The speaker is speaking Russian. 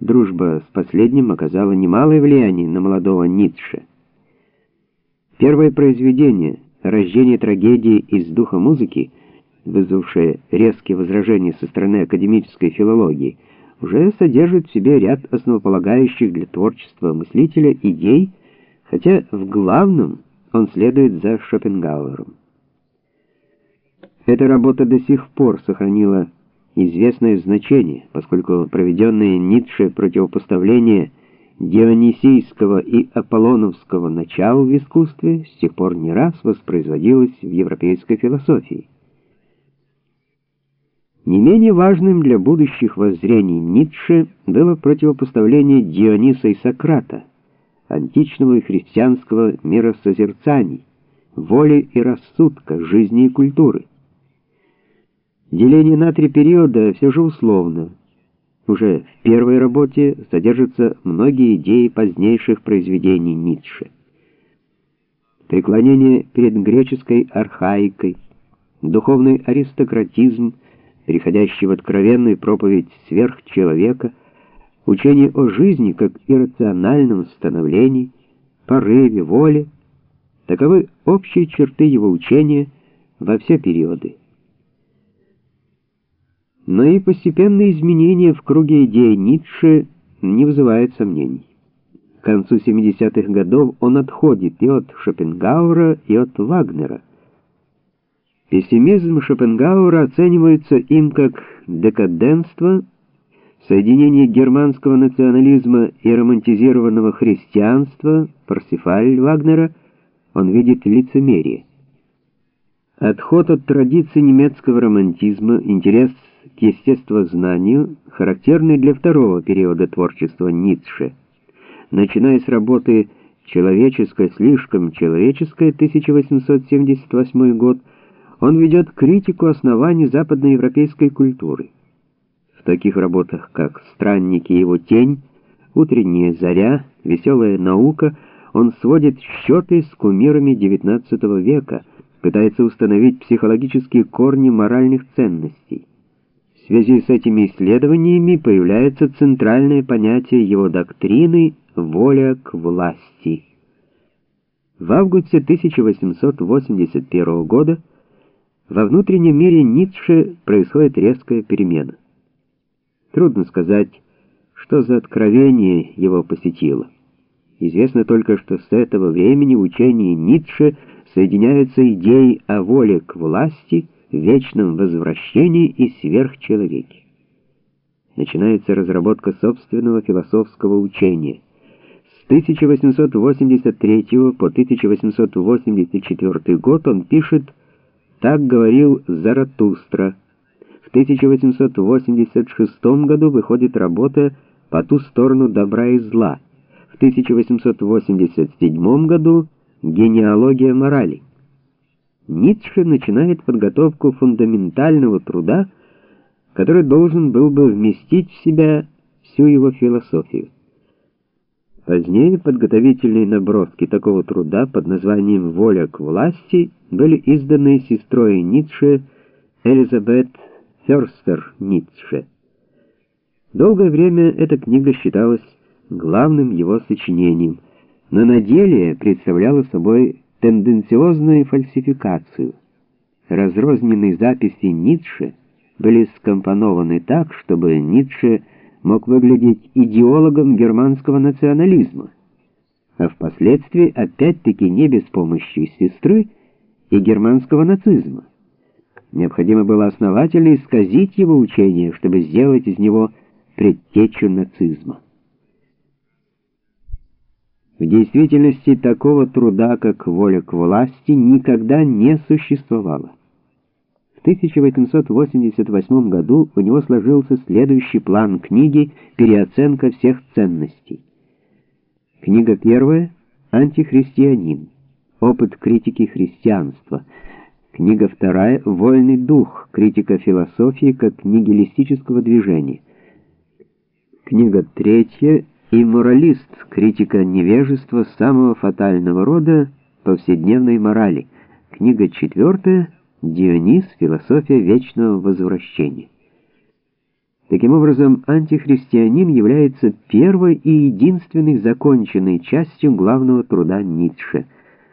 Дружба с последним оказала немалое влияние на молодого Ницше. Первое произведение «Рождение трагедии из духа музыки», вызвавшее резкие возражения со стороны академической филологии, уже содержит в себе ряд основополагающих для творчества мыслителя идей, хотя в главном он следует за Шопенгауэром. Эта работа до сих пор сохранила известное значение, поскольку проведенное Ницше противопоставление дионисийского и аполлоновского начала в искусстве с тех пор не раз воспроизводилось в европейской философии. Не менее важным для будущих воззрений Ницше было противопоставление Диониса и Сократа, античного и христианского миросозерцаний, воли и рассудка, жизни и культуры. Деление на три периода все же условно. Уже в первой работе содержатся многие идеи позднейших произведений Ницше. Преклонение перед греческой архаикой, духовный аристократизм, переходящий в откровенную проповедь сверхчеловека, учение о жизни как иррациональном становлении, порыве, воле, таковы общие черты его учения во все периоды но и постепенные изменения в круге идей Ницше не вызывают сомнений. К концу 70-х годов он отходит и от Шопенгауэра, и от Вагнера. Пессимизм Шопенгауэра оценивается им как декаденство, соединение германского национализма и романтизированного христианства, Парсифаль Вагнера, он видит лицемерие. Отход от традиции немецкого романтизма, интерес к естествознанию, характерный для второго периода творчества Ницше. Начиная с работы «Человеческое, слишком человеческое» 1878 год, он ведет критику оснований западноевропейской культуры. В таких работах, как «Странники и его тень», «Утренняя заря», «Веселая наука» он сводит счеты с кумирами XIX века, пытается установить психологические корни моральных ценностей. В связи с этими исследованиями появляется центральное понятие его доктрины «воля к власти». В августе 1881 года во внутреннем мире Ницше происходит резкая перемена. Трудно сказать, что за откровение его посетило. Известно только, что с этого времени в учении Ницше соединяются идеи о воле к власти – вечном возвращении и сверхчеловеке. Начинается разработка собственного философского учения. С 1883 по 1884 год он пишет «Так говорил Заратустра». В 1886 году выходит работа «По ту сторону добра и зла». В 1887 году «Генеалогия морали». Ницше начинает подготовку фундаментального труда, который должен был бы вместить в себя всю его философию. Позднее подготовительные наброски такого труда под названием «Воля к власти» были изданы сестрой Ницше Элизабет Ферстер Ницше. Долгое время эта книга считалась главным его сочинением, но на деле представляла собой тенденциозную фальсификацию. Разрозненные записи Ницше были скомпонованы так, чтобы Ницше мог выглядеть идеологом германского национализма, а впоследствии опять-таки не без помощи сестры и германского нацизма. Необходимо было основательно исказить его учение, чтобы сделать из него предтечу нацизма. В действительности такого труда, как воля к власти, никогда не существовало. В 1888 году у него сложился следующий план книги «Переоценка всех ценностей». Книга первая «Антихристианин. Опыт критики христианства». Книга вторая «Вольный дух. Критика философии как нигилистического движения». Книга третья и моралист, критика невежества самого фатального рода повседневной морали. Книга четвертая, Дионис, философия вечного возвращения. Таким образом, антихристианин является первой и единственной законченной частью главного труда Ницше –